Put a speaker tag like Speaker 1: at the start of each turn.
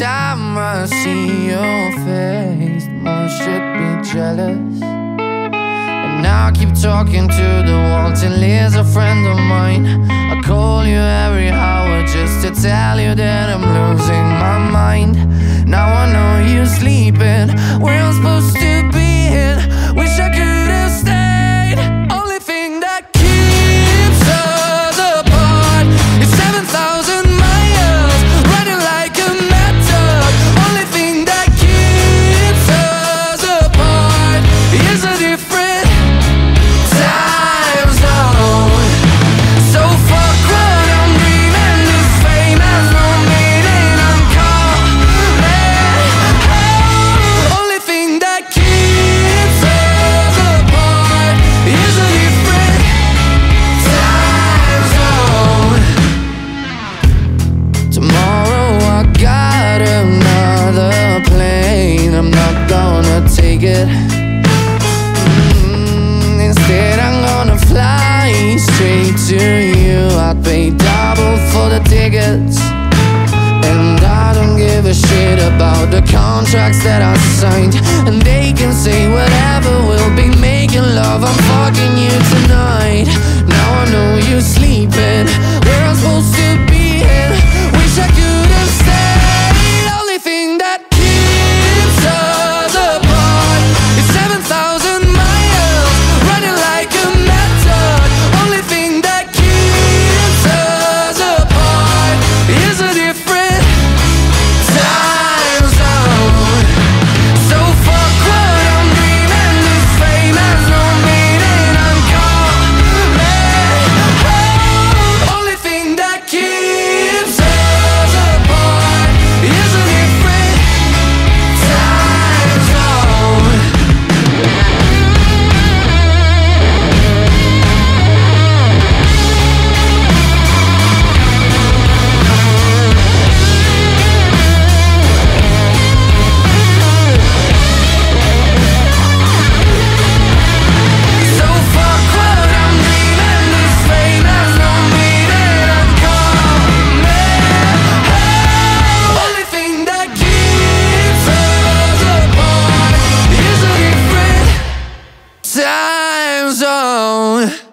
Speaker 1: I see your face, more should be jealous. And now I keep talking to the wall till he's a friend of mine. I call you every hour just to tell you that I'm losing my mind. Now I know you're sleeping where Mm, Instead, I'm gonna fly straight to you. I'd pay double for the tickets. And I don't give a shit about the contracts that I signed. And they can say we'll time zone.